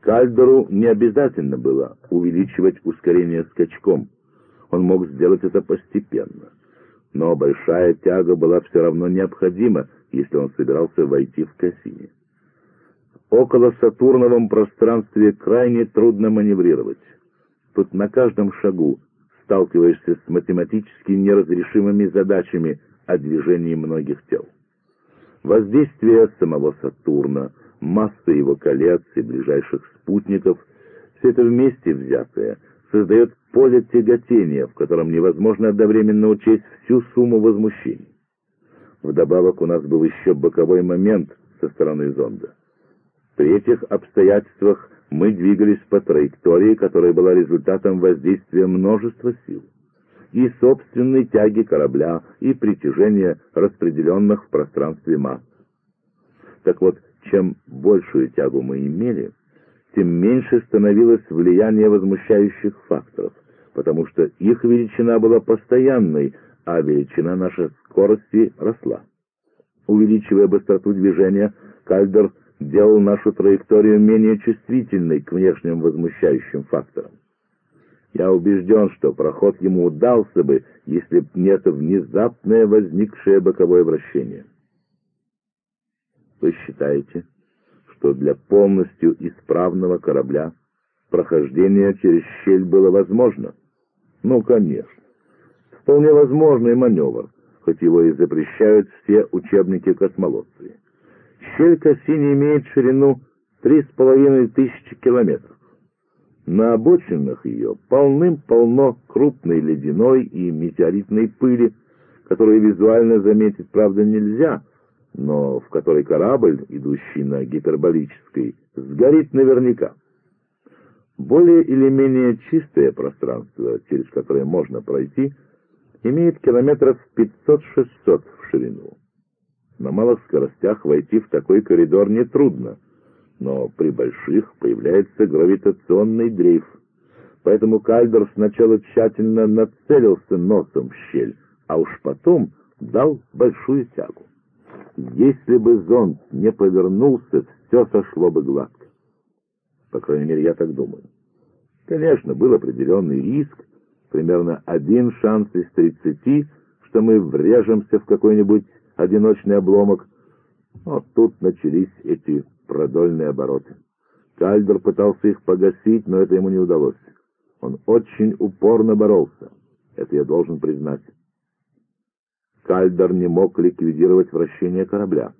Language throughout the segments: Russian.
Кальдеру не обязательно было увеличивать ускорение скачком. Он мог сделать это постепенно. Но большая тяга была все равно необходима, если он собирался войти в Кассини. Около Сатурновом пространстве крайне трудно маневрировать. Тут на каждом шагу сталкиваешься с математически неразрешимыми задачами о движении многих тел. Воздействие самого Сатурна, масса его колец и ближайших спутников, все это вместе взятое создает поле тяготения, в котором невозможно одновременно учесть всю сумму возмущений. Вдобавок у нас был еще боковой момент со стороны зонда. При этих обстоятельствах мы двигались по траектории, которая была результатом воздействия множества сил и собственной тяги корабля, и притяжения распределенных в пространстве масс. Так вот, чем большую тягу мы имели, тем меньше становилось влияние возмущающих факторов, потому что их величина была постоянной, а величина нашей скорости росла. Увеличивая быстроту движения, Кальдер делал нашу траекторию менее чувствительной к внешним возмущающим факторам. Я убежден, что проход ему удался бы, если б не это внезапное возникшее боковое вращение. Вы считаете, что для полностью исправного корабля прохождение через щель было возможно? Ну, конечно. Вполне возможный маневр, хоть его и запрещают все учебники космолоции. Щель Кассини имеет ширину три с половиной тысячи километров. На обочинах ее полным-полно крупной ледяной и метеоритной пыли, которую визуально заметить, правда, нельзя, но в которой корабль, идущий на гиперболической, сгорит наверняка. Более или менее чистое пространство, через которое можно пройти, имеет километров 500-600 в ширину. На малых скоростях войти в такой коридор нетрудно — но при больших появляется гравитационный дрейф. Поэтому Кальдер сначала тщательно нацелился носом в щель, а уж потом дал большую тягу. Если бы зонд не повернулся, все сошло бы гладко. По крайней мере, я так думаю. Конечно, был определенный риск, примерно один шанс из тридцати, что мы врежемся в какой-нибудь одиночный обломок. Но тут начались эти продольные обороты. Кальдер пытался их погасить, но это ему не удалось. Он очень упорно боролся. Это я должен признать. Кальдер не мог ликвидировать вращение корабля.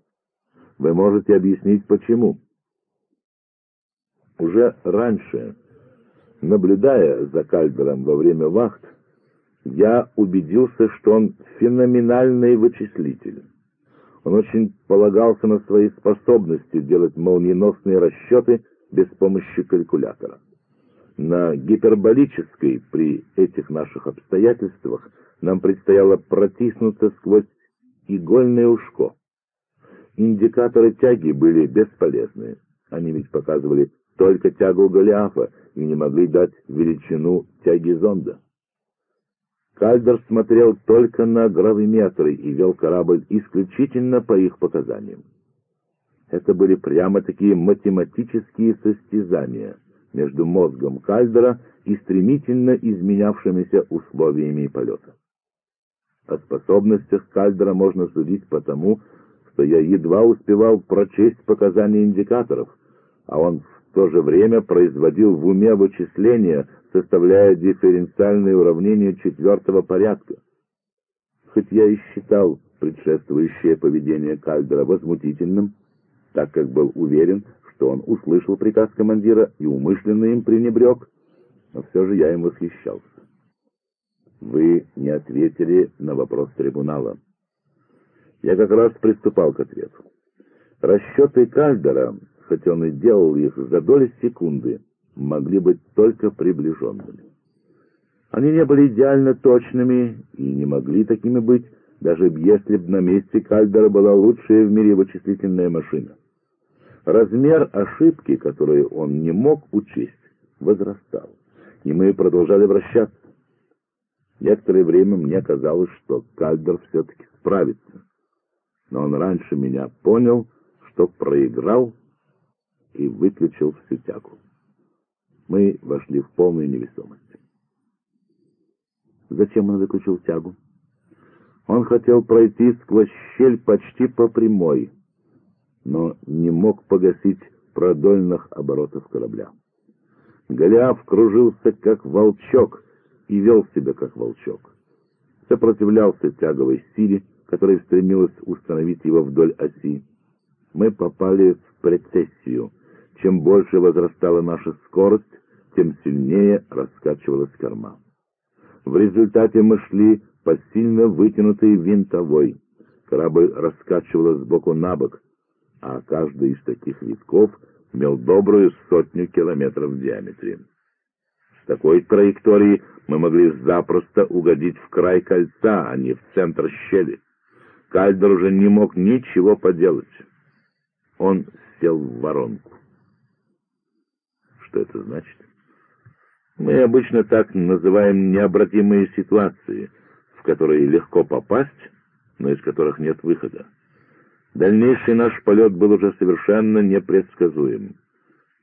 Вы можете объяснить, почему? Уже раньше, наблюдая за Кальдером во время вахт, я убедился, что он феноменальный вычислитель. Он очень полагался на свои способности делать молниеносные расчеты без помощи калькулятора. На гиперболической при этих наших обстоятельствах нам предстояло протиснуться сквозь игольное ушко. Индикаторы тяги были бесполезны. Они ведь показывали только тягу Голиафа и не могли дать величину тяги зонда. Кальдер смотрел только на гравиметры и вел корабль исключительно по их показаниям. Это были прямо такие математические состязания между мозгом Кальдера и стремительно изменявшимися условиями полета. О способностях Кальдера можно судить потому, что я едва успевал прочесть показания индикаторов, а он в то же время производил в уме вычисления, составляя дифференциальные уравнения четвертого порядка. Хоть я и считал предшествующее поведение Кальдера возмутительным, так как был уверен, что он услышал приказ командира и умышленно им пренебрег, но все же я им восхищался. Вы не ответили на вопрос трибунала. Я как раз приступал к ответу. Расчеты Кальдера, хоть он и делал их за доли секунды, могли быть только приближенными. Они не были идеально точными и не могли такими быть, даже если бы на месте Кальдера была лучшая в мире вычислительная машина. Размер ошибки, которую он не мог учесть, возрастал, и мы продолжали вращаться. Некоторое время мне казалось, что Кальдер все-таки справится, но он раньше меня понял, что проиграл и выключил всю тягу. Мы вошли в полную невесомость. Зачем он выключил тягу? Он хотел пройти сквозь щель почти по прямой, но не мог погасить продольных оборотов корабля. Голиаф кружился, как волчок, и вел себя, как волчок. Сопротивлялся тяговой силе, которая стремилась установить его вдоль оси. Мы попали в прецессию. Чем больше возрастала наша скорость, тем сильнее раскачивалась корма. В результате мы шли по сильно вытянутой винтовой. Корабль раскачивало сбоку на бок, а каждый из таких витков имел добрую сотню километров в диаметре. Такой траекторией мы могли запросто угодить в край кольца, а не в центр щели. Кальдер уже не мог ничего поделать. Он сел в воронку. Что это значит? Мы обычно так называем необратимые ситуации, в которые легко попасть, но из которых нет выхода. Дальнейший наш полет был уже совершенно непредсказуем.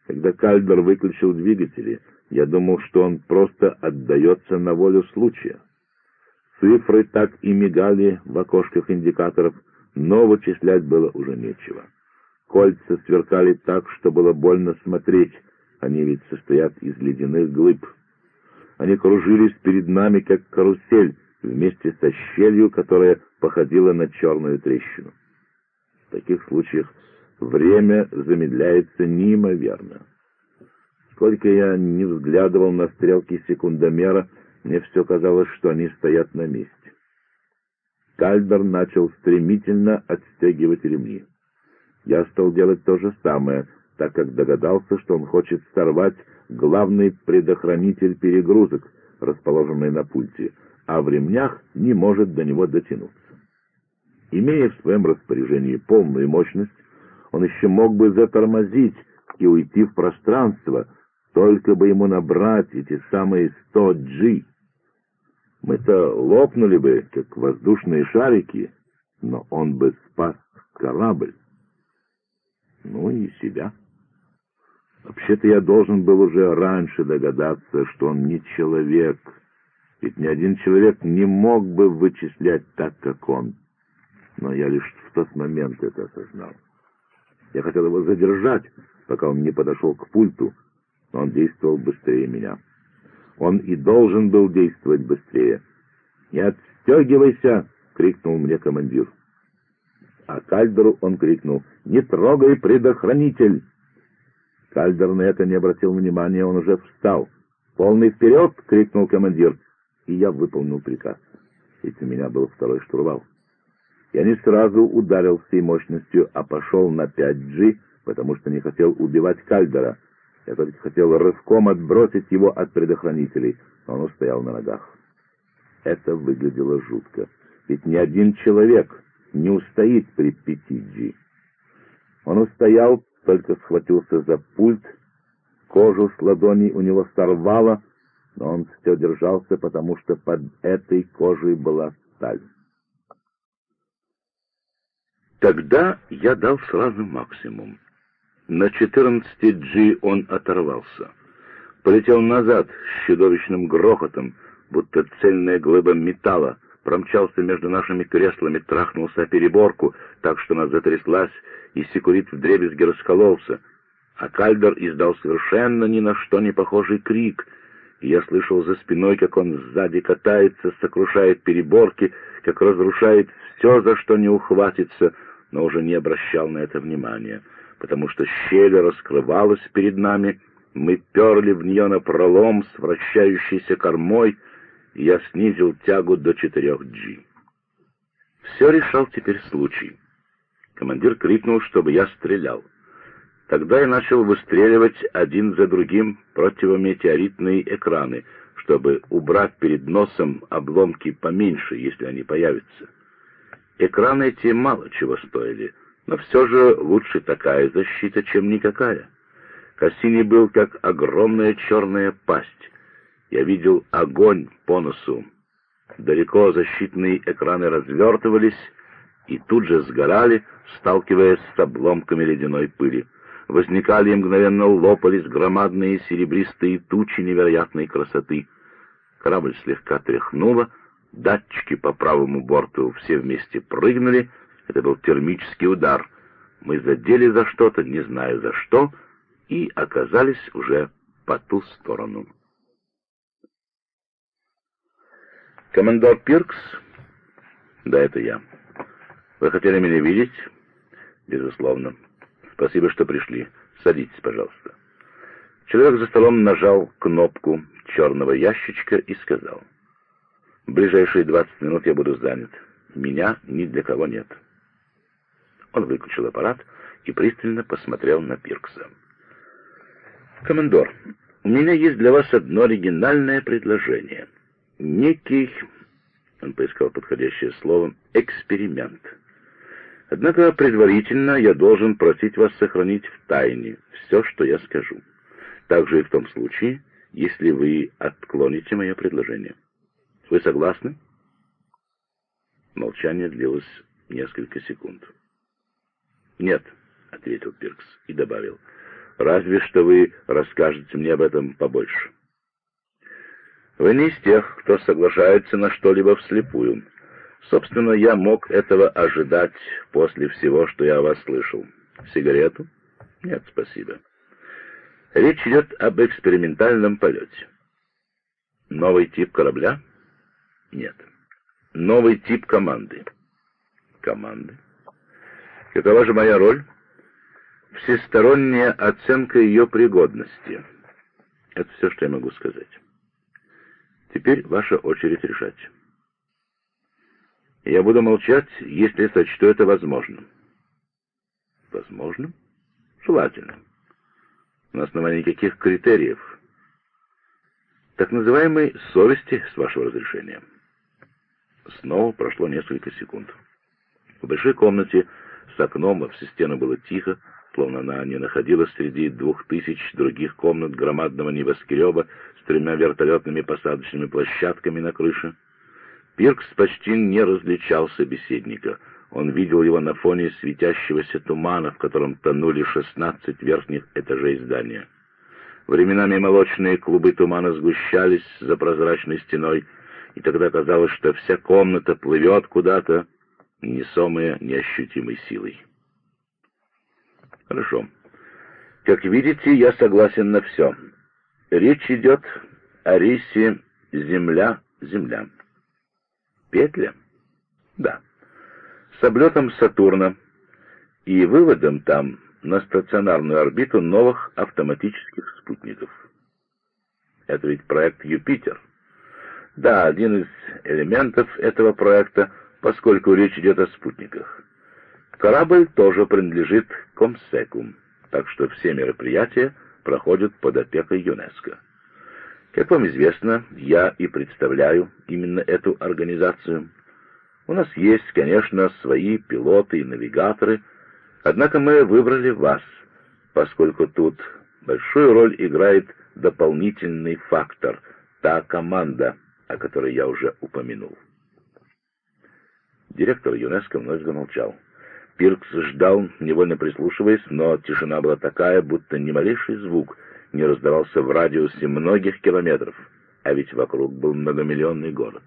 Когда Кальдер выключил двигатели, я думал, что он просто отдается на волю случая. Цифры так и мигали в окошках индикаторов, но вычислять было уже нечего. Кольца сверкали так, что было больно смотреть, они ведь состоят из ледяных глыб. Они кружились перед нами, как карусель, вместе со щелью, которая походила на черную трещину. В таких случаях время замедляется неимоверно. Сколько я не взглядывал на стрелки секундомера, мне все казалось, что они стоят на месте. Кальдер начал стремительно отстегивать ремни. Я стал делать то же самое, так как догадался, что он хочет сорвать главный предохранитель перегрузок, расположенный на пульте, а в ремнях не может до него дотянуться. Имея в своем распоряжении полную мощность, он еще мог бы затормозить и уйти в пространство, только бы ему набрать эти самые 100 G. Мы-то лопнули бы, как воздушные шарики, но он бы спас корабль. Ну и себя. Вообще-то я должен был уже раньше догадаться, что он не человек, ведь ни один человек не мог бы вычислять так, как он. Но я лишь в тот момент это осознал. Я хотел его задержать, пока он не подошел к пульту, но он действовал быстрее меня. Он и должен был действовать быстрее. «Не отстегивайся!» — крикнул мне командир. А Кальдеру он крикнул «Не трогай предохранитель!» Кальдер на это не обратил внимания, он уже встал. «Полный вперед!» — крикнул командир. И я выполнил приказ. Ведь у меня был второй штурвал. Я не сразу ударил всей мощностью, а пошел на 5G, потому что не хотел убивать Кальдера. Я только хотел рывком отбросить его от предохранителей, но он устоял на ногах. Это выглядело жутко, ведь ни один человек не устоит при 5G. Он устоял, только схватился за пульт, кожу с ладоней у него сорвало, но он все держался, потому что под этой кожей была сталь. Тогда я дал сразу максимум. На 14G он оторвался. Полетел назад с чудовищным грохотом, будто цельная глыба металла, промчался между нашими креслами, трахнулся о переборку, так что она затряслась, и секурит вдребезги раскололся. А Кальдер издал совершенно ни на что не похожий крик, я слышал за спиной, как он сзади катается, сокрушает переборки, как разрушает все, за что не ухватится, но уже не обращал на это внимания, потому что щель раскрывалась перед нами, мы перли в нее на пролом с вращающейся кормой, и я снизил тягу до 4G. Все решал теперь случай. Командир крикнул, чтобы я стрелял. Тогда я начал выстреливать один за другим противометеоритные экраны, чтобы убрать перед носом обломки поменьше, если они появятся. Экраны эти мало чего стоили, но все же лучше такая защита, чем никакая. Кассини был как огромная черная пасть. Я видел огонь по носу. Далеко защитные экраны развертывались и тут же сгорали, сталкиваясь с обломками ледяной пыли. возникали и мгновенно лопались громадные серебристые тучи невероятной красоты. Корабль слегка тряхнуло, датчики по правому борту все вместе прыгнули, это был термический удар. Мы задели за что-то, не знаю за что, и оказались уже по ту сторону. Командор Пиркс? Да, это я. Вы хотели меня видеть? Безусловно. Спасибо, что пришли. Садитесь, пожалуйста. Человек за столом нажал кнопку черного ящичка и сказал. Ближайшие двадцать минут я буду занят. Меня ни для кого нет. Он выключил аппарат и пристально посмотрел на Пиркса. «Командор, у меня есть для вас одно оригинальное предложение. Некий, он поискал подходящее слово, эксперимент. Однако предварительно я должен просить вас сохранить в тайне все, что я скажу. Также и в том случае, если вы отклоните мое предложение. Вы согласны?» Молчание длилось несколько секунд. «Нет», — ответил Пиркс и добавил, — «разве что вы расскажете мне об этом побольше». «Вы не из тех, кто соглашается на что-либо вслепую. Собственно, я мог этого ожидать после всего, что я о вас слышал. Сигарету? Нет, спасибо. Речь идет об экспериментальном полете. Новый тип корабля? Нет. Новый тип команды. Команды? Какова же моя роль? Всесторонняя оценка ее пригодности. Это все, что я могу сказать. Теперь ваша очередь решать. Я буду молчать, если сочту это возможным. Возможным? Желательно. На основании каких критериев? Так называемой совести, с вашего разрешения. Снова прошло несколько секунд. В большой комнате с окном все стены было тихо, словно она не находилась среди двух тысяч других комнат громадного небоскреба с тремя вертолетными посадочными площадками на крыше. Пиркс почти не различал собеседника. Он видел его на фоне светящегося тумана, в котором тонули шестнадцать верхних этажей здания. Временами молочные клубы тумана сгущались за прозрачной стеной, и тогда казалось, что вся комната плывет куда-то, несомые неощутимой силой. Хорошо. Как видите, я согласен на все. Речь идет о рейсе Земля-Земля. Петля? Да. С облетом Сатурна и выводом там на стационарную орбиту новых автоматических спутников. Это ведь проект Юпитер. Да, один из элементов этого проекта — поскольку речь идет о спутниках. Корабль тоже принадлежит Комсеку, так что все мероприятия проходят под опекой ЮНЕСКО. Как вам известно, я и представляю именно эту организацию. У нас есть, конечно, свои пилоты и навигаторы, однако мы выбрали вас, поскольку тут большую роль играет дополнительный фактор, та команда, о которой я уже упомянул. Директор ЮНЕСКО вновь замолчал. Пиркс ждал, невольно прислушиваясь, но тишина была такая, будто ни малейший звук не раздавался в радиусе многих километров, а ведь вокруг был многомиллионный город.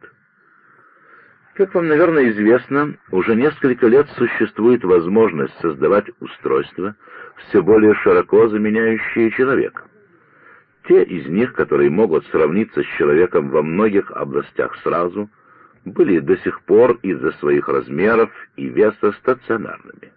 Как вам, наверное, известно, уже несколько лет существует возможность создавать устройства, все более широко заменяющие человека. Те из них, которые могут сравниться с человеком во многих областях сразу – были до сих пор из-за своих размеров и веса стационарными.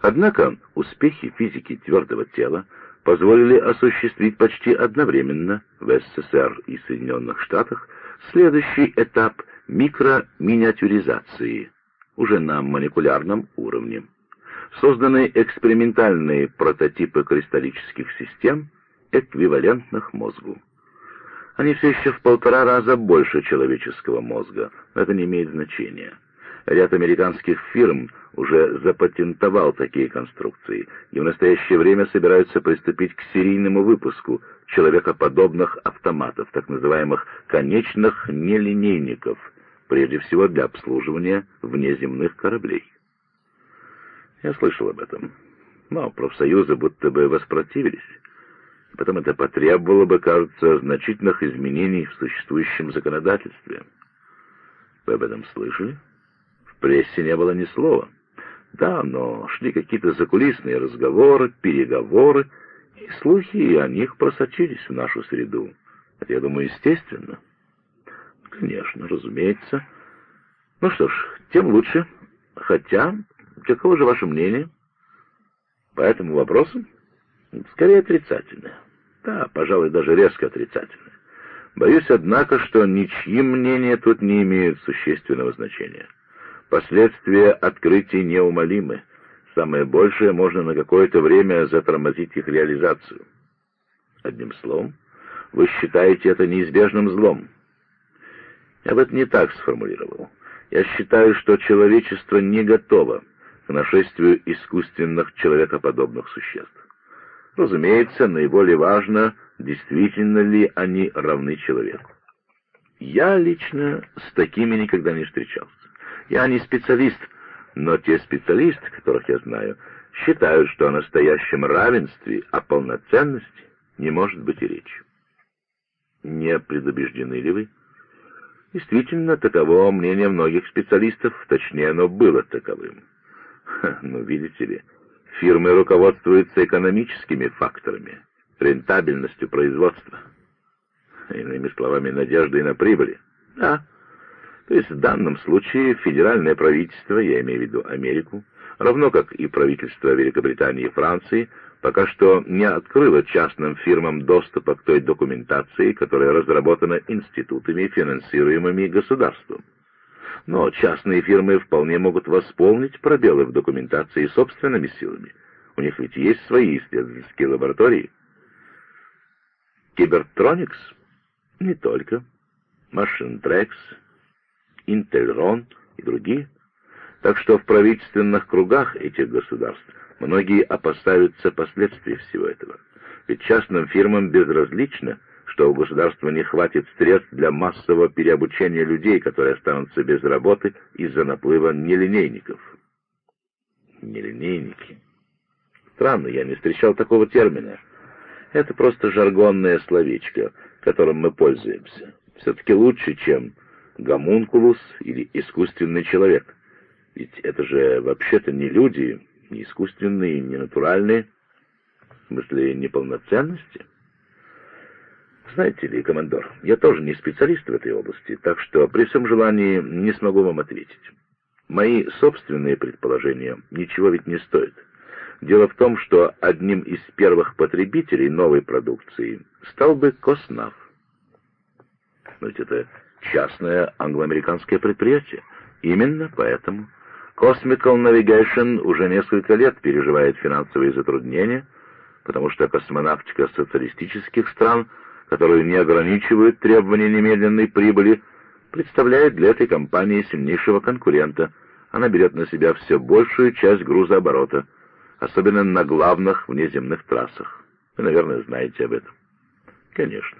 Однако успехи физики твердого тела позволили осуществить почти одновременно в СССР и Соединенных Штатах следующий этап микроминиатюризации уже на молекулярном уровне. Созданы экспериментальные прототипы кристаллических систем, эквивалентных мозгу. Они все еще в полтора раза больше человеческого мозга, но это не имеет значения. Ряд американских фирм уже запатентовал такие конструкции, и в настоящее время собираются приступить к серийному выпуску человекоподобных автоматов, так называемых конечных нелинейников, прежде всего для обслуживания внеземных кораблей. Я слышал об этом. но профсоюзы будто бы воспротивились. Потом это потребовало бы, кажется, значительных изменений в существующем законодательстве. Вы об этом слышали? В прессе не было ни слова. Да, но шли какие-то закулисные разговоры, переговоры, и слухи о них просочились в нашу среду. Это, я думаю, естественно. Конечно, разумеется. Ну что ж, тем лучше. Хотя, каково же ваше мнение? По этому вопросу? Скорее отрицательное. Да, пожалуй, даже резко отрицательное. Боюсь, однако, что ничьи мнения тут не имеют существенного значения. Последствия открытий неумолимы. Самое большее можно на какое-то время затормозить их реализацию. Одним словом, вы считаете это неизбежным злом. Я бы это не так сформулировал. Я считаю, что человечество не готово к нашествию искусственных человекоподобных существ. Разумеется, наиболее важно, действительно ли они равны человеку. Я лично с такими никогда не встречался. Я не специалист, но те специалисты, которых я знаю, считают, что о настоящем равенстве, о полноценности не может быть и речи. Не предубеждены ли вы? Действительно, таково мнение многих специалистов, точнее, оно было таковым. Ха, ну, видите ли, фирмы руководствуются экономическими факторами, рентабельностью производства. Иными словами, надеждой на прибыли. Да, то есть в данном случае федеральное правительство, я имею в виду Америку, равно как и правительство Великобритании и Франции, пока что не открыло частным фирмам доступа к той документации, которая разработана институтами, финансируемыми государством. Но частные фирмы вполне могут восполнить пробелы в документации собственными силами. У них ведь есть свои исследовательские лаборатории. Кибертроникс? Не только. Машинтрекс, Интельрон и другие. Так что в правительственных кругах этих государств многие опасаются последствий всего этого. Ведь частным фирмам безразлично, что у государства не хватит средств для массового переобучения людей, которые останутся без работы из-за наплыва нелинейников. Нелинейники. Странно, я не встречал такого термина. Это просто жаргонное словечко, которым мы пользуемся. Все-таки лучше, чем гомункулус или искусственный человек. Ведь это же вообще-то не люди, не искусственные, не натуральные, в смысле неполноценности. Знаете ли, командор, я тоже не специалист в этой области, так что при всем желании не смогу вам ответить. Мои собственные предположения ничего ведь не стоят. Дело в том, что одним из первых потребителей новой продукции стал бы Коснав. Но ведь это частное англо-американское предприятие. Именно поэтому Cosmical Navigation уже несколько лет переживает финансовые затруднения, потому что космонавтика социалистических стран, которые не ограничивают требования немедленной прибыли, представляет для этой компании сильнейшего конкурента. Она берет на себя все большую часть грузооборота, особенно на главных внеземных трассах. Вы, наверное, знаете об этом. Конечно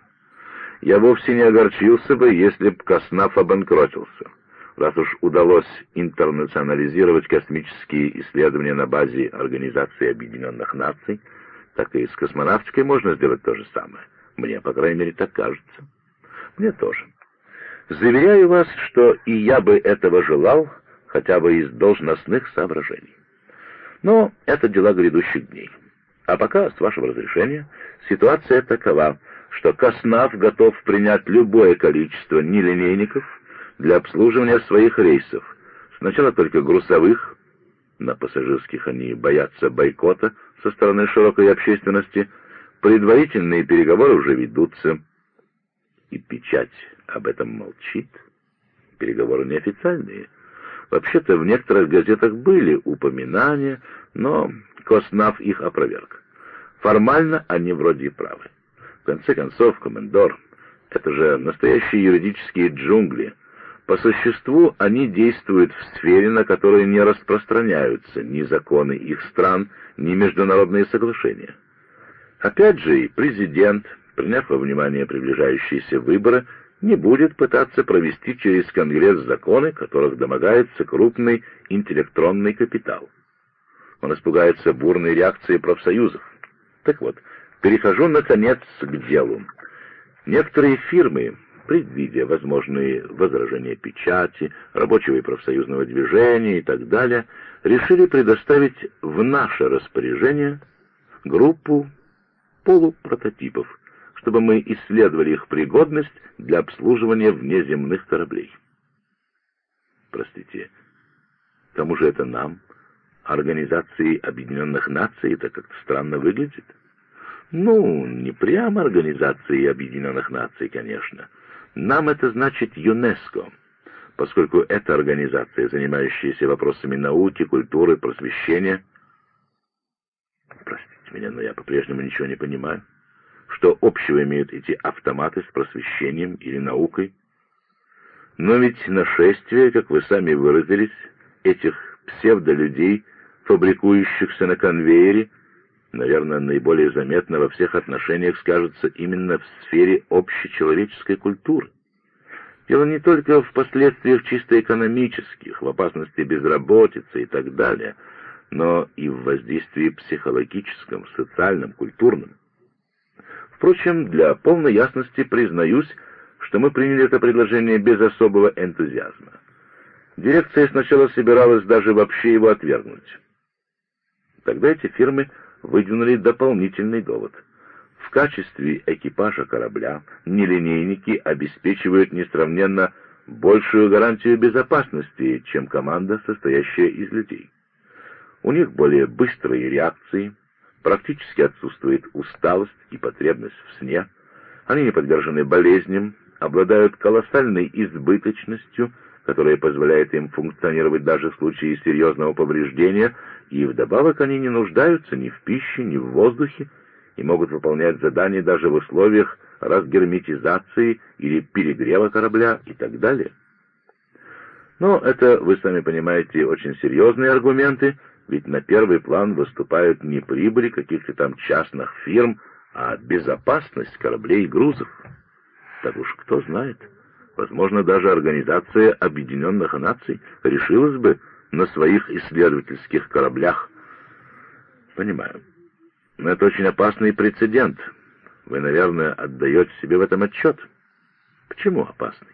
я вовсе не огорчился бы, если б Коснав обанкротился. Раз уж удалось интернационализировать космические исследования на базе Организации Объединенных Наций, так и с космонавтикой можно сделать то же самое. Мне, по крайней мере, так кажется. Мне тоже. Заверяю вас, что и я бы этого желал, хотя бы из должностных соображений. Но это дела грядущих дней. А пока, с вашего разрешения, ситуация такова — что Коснав готов принять любое количество нелинейников для обслуживания своих рейсов. Сначала только грузовых, на пассажирских они боятся бойкота со стороны широкой общественности, предварительные переговоры уже ведутся. И печать об этом молчит. Переговоры неофициальные. Вообще-то в некоторых газетах были упоминания, но Коснав их опроверг. Формально они вроде правы. В конце концов, комендор, это же настоящие юридические джунгли. По существу они действуют в сфере, на которой не распространяются ни законы их стран, ни международные соглашения. Опять же, и президент, приняв во внимание приближающиеся выборы, не будет пытаться провести через Конгресс законы, которых домогается крупный интеллектронный капитал. Он испугается бурной реакции профсоюзов. Так вот, перехожу, наконец, к делу. Некоторые фирмы, предвидя возможные возражения печати, рабочего и профсоюзного движения и так далее, решили предоставить в наше распоряжение группу полупрототипов, чтобы мы исследовали их пригодность для обслуживания внеземных кораблей. Простите, кому же это нам, Организации Объединенных Наций, это как-то странно выглядит? Ну, не прямо Организации Объединенных Наций, конечно. Нам это значит ЮНЕСКО, поскольку это организация, занимающаяся вопросами науки, культуры, просвещения. Простите меня, но я по-прежнему ничего не понимаю. Что общего имеют эти автоматы с просвещением или наукой? Но ведь нашествие, как вы сами выразились, этих псевдолюдей, фабрикующихся на конвейере, наверное, наиболее заметно во всех отношениях скажется именно в сфере общечеловеческой культуры. Дело не только в последствиях чисто экономических, в опасности безработицы и так далее, но и в воздействии психологическом, социальном, культурном. Впрочем, для полной ясности признаюсь, что мы приняли это предложение без особого энтузиазма. Дирекция сначала собиралась даже вообще его отвергнуть. Тогда эти фирмы выдвинули дополнительный довод. В качестве экипажа корабля нелинейники обеспечивают несравненно большую гарантию безопасности, чем команда, состоящая из людей. У них более быстрые реакции, практически отсутствует усталость и потребность в сне, они не подвержены болезням, обладают колоссальной избыточностью, которая позволяет им функционировать даже в случае серьезного повреждения, и вдобавок они не нуждаются ни в пище, ни в воздухе, и могут выполнять задания даже в условиях разгерметизации или перегрева корабля и так далее. Но это, вы сами понимаете, очень серьезные аргументы, ведь на первый план выступают не прибыли каких-то там частных фирм, а безопасность кораблей и грузов. Так уж кто знает, возможно, даже Организация Объединенных Наций решилась бы на своих исследовательских кораблях. Понимаю. Но это очень опасный прецедент. Вы, наверное, отдаете себе в этом отчет. Почему опасный?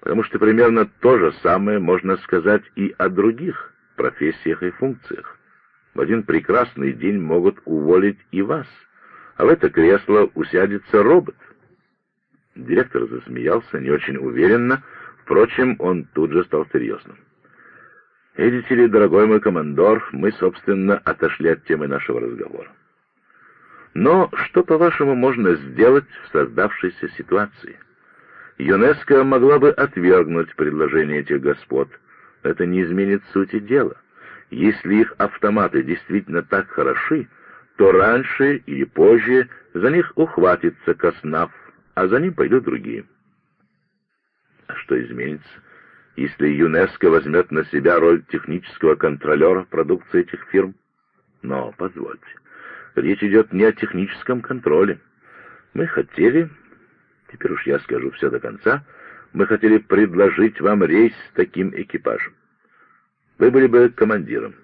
Потому что примерно то же самое можно сказать и о других профессиях и функциях. В один прекрасный день могут уволить и вас, а в это кресло усядется робот. Директор засмеялся не очень уверенно, впрочем, он тут же стал серьезным. «Видите ли, дорогой мой командор, мы, собственно, отошли от темы нашего разговора. Но что, по-вашему, можно сделать в создавшейся ситуации? ЮНЕСКО могла бы отвергнуть предложение этих господ — это не изменит сути дела. Если их автоматы действительно так хороши, то раньше или позже за них ухватится Коснав, а за ним пойдут другие. А что изменится, если ЮНЕСКО возьмет на себя роль технического контролера продукции этих фирм? Но, позвольте, речь идет не о техническом контроле. Мы хотели, теперь уж я скажу все до конца, мы хотели предложить вам рейс с таким экипажем. Вы были бы командиром.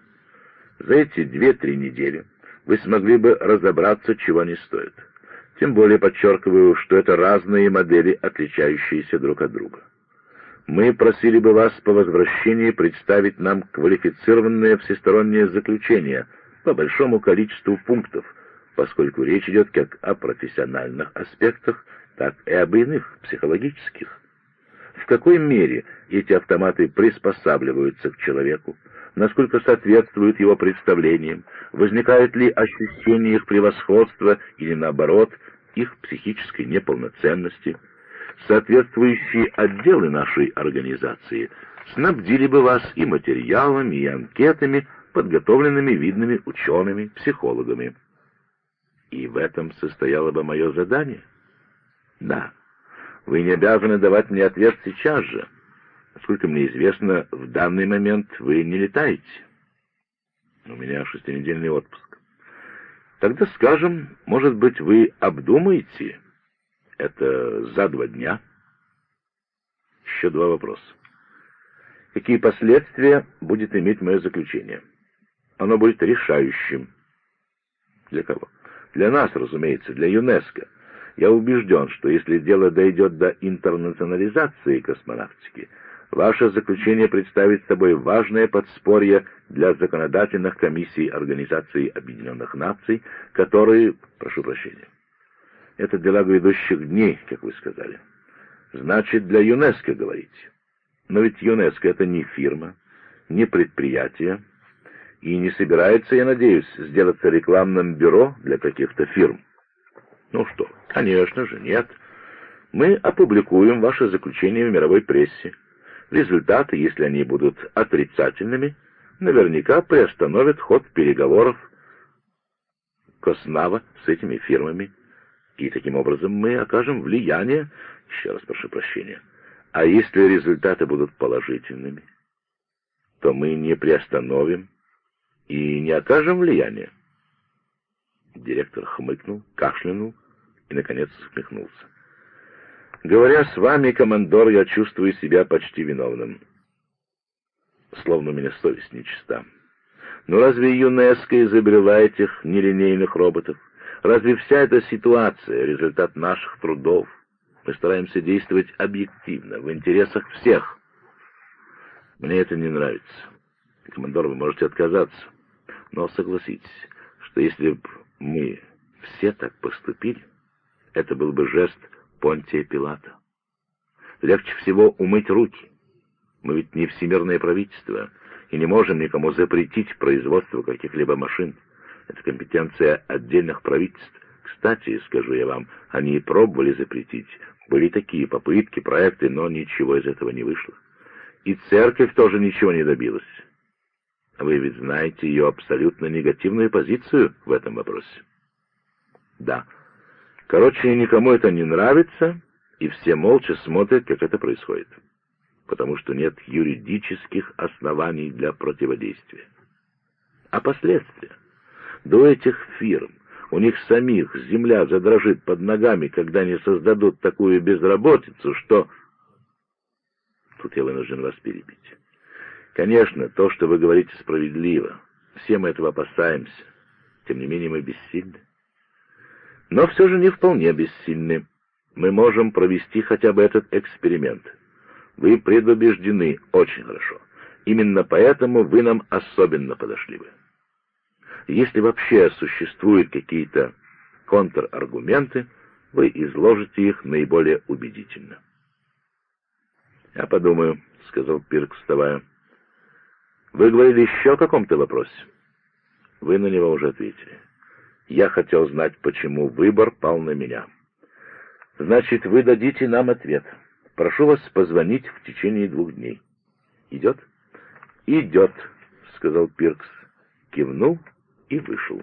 За эти две-три недели вы смогли бы разобраться, чего они стоят. Тем более подчеркиваю, что это разные модели, отличающиеся друг от друга. Мы просили бы вас по возвращении представить нам квалифицированное всестороннее заключение по большому количеству пунктов, поскольку речь идет как о профессиональных аспектах, так и об иных, психологических в какой мере эти автоматы приспосабливаются к человеку, насколько соответствуют его представлениям, возникает ли ощущение их превосходства или, наоборот, их психической неполноценности. Соответствующие отделы нашей организации снабдили бы вас и материалами, и анкетами, подготовленными видными учеными, психологами. И в этом состояло бы мое задание? Да. Вы не обязаны давать мне ответ сейчас же. Насколько мне известно, в данный момент вы не летаете. У меня шестинедельный отпуск. Тогда скажем, может быть, вы обдумаете это за два дня? Еще два вопроса. Какие последствия будет иметь мое заключение? оно будет решающим. Для кого? Для нас, разумеется, для ЮНЕСКО. Я убежден, что если дело дойдет до интернационализации космонавтики, ваше заключение представит собой важное подспорье для законодательных комиссий Организации Объединенных Наций, которые... Прошу прощения. Это дела грядущих дней, как вы сказали. Значит, для ЮНЕСКО говорите. Но ведь ЮНЕСКО — это не фирма, не предприятие, и не собирается, я надеюсь, сделаться рекламным бюро для каких-то фирм. Ну что, конечно же, нет. Мы опубликуем ваше заключение в мировой прессе. Результаты, если они будут отрицательными, наверняка приостановят ход переговоров Коснава с этими фирмами. И таким образом мы окажем влияние, еще раз прошу прощения, а если результаты будут положительными, то мы не приостановим и не окажем влияния. Директор хмыкнул, кашлянул и, наконец, усмехнулся. «Говоря с вами, командор, я чувствую себя почти виновным. Словно у меня совесть нечиста. Но разве ЮНЕСКО изобрела этих нелинейных роботов? Разве вся эта ситуация — результат наших трудов? Мы стараемся действовать объективно, в интересах всех. Мне это не нравится. Командор, вы можете отказаться. Но согласитесь, что если бы мы все так поступили, это был бы жест Понтия Пилата. Легче всего умыть руки. Мы ведь не всемирное правительство и не можем никому запретить производство каких-либо машин. Это компетенция отдельных правительств. Кстати, скажу я вам, они и пробовали запретить. Были такие попытки, проекты, но ничего из этого не вышло. И церковь тоже ничего не добилась. Вы ведь знаете ее абсолютно негативную позицию в этом вопросе. Да. Короче, никому это не нравится, и все молча смотрят, как это происходит. Потому что нет юридических оснований для противодействия. А последствия? До этих фирм у них самих земля задрожит под ногами, когда они создадут такую безработицу, что... Тут я вынужден вас перебить. Конечно, то, что вы говорите, справедливо. Все мы этого опасаемся. Тем не менее, мы бессильны. Но все же не вполне бессильны. Мы можем провести хотя бы этот эксперимент. Вы предубеждены очень хорошо. Именно поэтому вы нам особенно подошли бы. Если вообще существуют какие-то контраргументы, вы изложите их наиболее убедительно. «Я подумаю», — сказал Пирк, вставая. Вы говорили еще о каком-то вопросе? Вы на него уже ответили. Я хотел знать, почему выбор пал на меня. Значит, вы дадите нам ответ. Прошу вас позвонить в течение двух дней. Идет? Идет, сказал Пиркс. Кивнул и вышел.